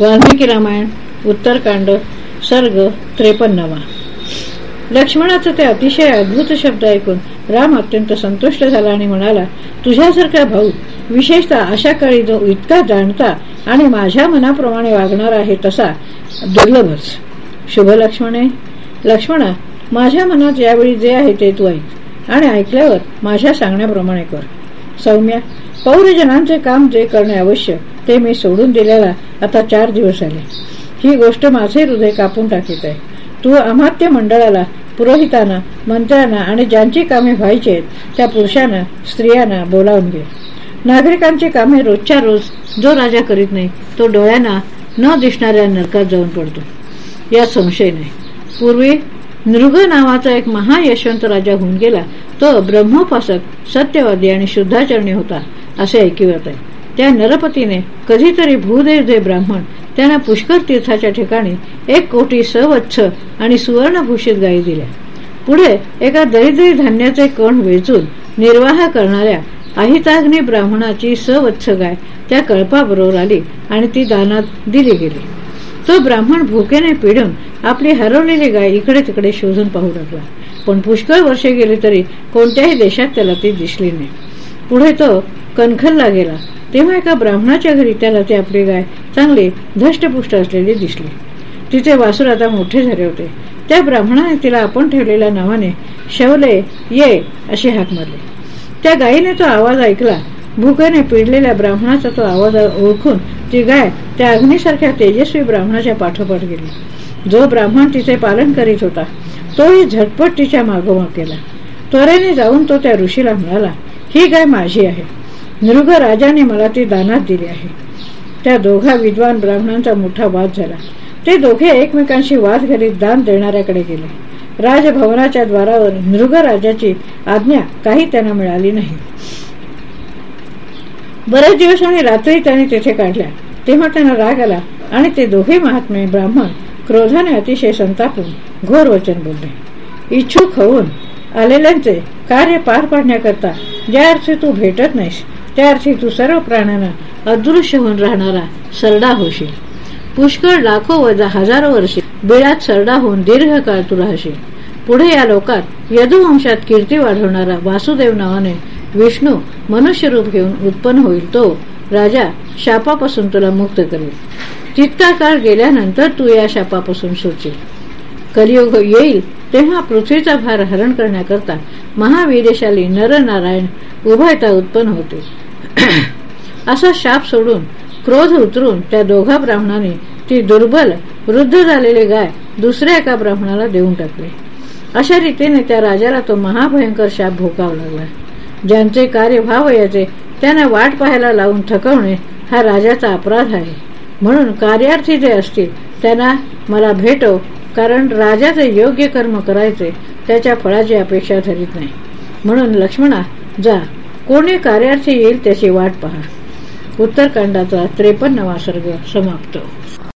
वाल्मिकी रामायण उत्तरकांड सर्ग त्रेपन्नवा. लक्ष्मणाचं ते अतिशय अद्भुत शब्द ऐकून राम अत्यंत संतुष्ट झाला आणि म्हणाला तुझ्यासारखा भाऊ विशेषतः अशा काळी जो इतका जाणता आणि माझ्या मनाप्रमाणे वागणार आहे तसा दुर्लभच. शुभ लक्ष्मणे लक्ष्मणा माझ्या मनात यावेळी जे आहे ते तू ऐक आणि ऐकल्यावर माझ्या सांगण्याप्रमाणे कर. सौम्या पौरजनांचे काम जे करणे आवश्यक ते मी सोडून दिल्याला आता चार दिवस आले. ही गोष्ट माझे हृदय कापून टाकीत आहे. तू अमात्य मंडळाला पुरोहितांना मंत्र्यांना आणि ज्यांची कामे व्हायची त्या पुरुषांना स्त्रियांना बोलावून घे. नागरिकांची कामे रोजच्या रोज जो राजा करीत नाही तो डोळ्यांना न दिसणाऱ्या नरकात जाऊन पडतो. यात संशय नाही. पूर्वी नृग नावाचा एक महायशवंत राजा होऊन गेला. तो ब्रह्मोपासक सत्यवादी आणि शुद्धाचरणी होता असे ऐकिवत आहे. त्या नरपतीने कधीतरी भूदेव जे ब्राह्मण त्यांना पुष्कर तीर्थाच्या ठिकाणी एक कोटी सवच्छ आणि सुवर्णभूषित गायी दिल्या. पुढे एका दरिद्री धान्याचे कण वेचून निर्वाह करणाऱ्या अहिताग्नी ब्राह्मणाची सवच्छ गाय त्या कळपाबरोबर आली आणि ती दानात दिली गेली. तो ब्राह्मण भूकेने पिढून आपली हरवलेली गाय इकडे तिकडे शोधून पाहू लागला. पण पुष्कळ वर्षे गेली तरी कोणत्याही देशात त्याला ती दिसली नाही. पुढे तो कणखलला गेला. तेव्हा एका ब्राह्मणाच्या घरी त्याला ती आपली गाय चांगली धष्टपुष्ट असलेली दिसली. तिचे वासूर आता मोठे झाले होते. त्या ब्राह्मणाने तिला आपण ठेवलेल्या नावाने शवले ये अशी हाक मारली. त्या गायीने तो आवाज ऐकला. भूकेने पिडलेल्या ब्राह्मणाचा तो आवाज ओळखून ती गाय त्या अग्नीसारख्या तेजस्वी ब्राह्मणाच्या पाठोपाठ गेली. जो ब्राह्मण तिचे पालन करीत होता तोही झटपट तिच्या मागोमाग केला त्वरेने जाऊन तो त्या ऋषीला म्हणाला ही गाय माझी आहे. नृग राजाने मला ती दानात दिली आहे. त्या दोघा विद्वान ब्राह्मणांचा मोठा वाद झाला. ते दोघे एकमेकांशी वाद घालीत दान देणाऱ्याकडे गेले. राजभवनाच्या द्वारावर नृग राजाची आज्ञा काही त्यांना मिळाली नाही. बरेच दिवस आणि रात्री त्याने तेथे काढल्या. तेव्हा त्यांना राग आला आणि ते दोघे महात्मे ब्राह्मण क्रोधाने अतिशय संतापून घोर वचन बोलले. इच्छुक होऊन आलेल्यांचे कार्य पार पाडण्याकरता ज्या अर्थी तू भेटत नाहीस त्याअर्थी तू सर्व प्राण्यांना अदृश्य होऊन राहणारा सरडा होशील. पुष्कळ लाखो व हजारो वर्षे बिळात सरडा होऊन दीर्घकाळ तू राहशील. पुढे या लोकात यदुवंशात कीर्ती वाढवणारा वासुदेव नावाने विष्णू मनुष्य रूप घेऊन उत्पन्न होईल तो राजा शापापासून तुला मुक्त करेल. तितका काळ गेल्यानंतर तू या शापापासून सुचेल कलियुग येईल तेव्हा पृथ्वीचा भार हरण करण्याकरता महावीरशाली नरनारायण उभयता उत्पन्न होते असा शाप सोडून क्रोध उतरून त्या दोघा ब्राह्मणाने ती दुर्बल वृद्ध झालेली गाय दुसऱ्या एका ब्राह्मणाला देऊन टाकली. अशा रीतीने त्या राजाला तो महाभयंकर शाप भोगावा लागला. ज्यांचे कार्य व्हावयाचे त्यांना वाट पाहायला लावून थकवणे हा राजाचा अपराध आहे. म्हणून कार्यार्थी जे असतील त्यांना मला भेटो कारण राजाचे योग्य कर्म करायचे त्याच्या फळाची अपेक्षा धरीत नाही. म्हणून लक्ष्मणा जा कोणी कार्यार्थी येईल त्याची वाट पहा. उत्तरकांडाचा त्रेपन्नवा सर्ग समाप्त.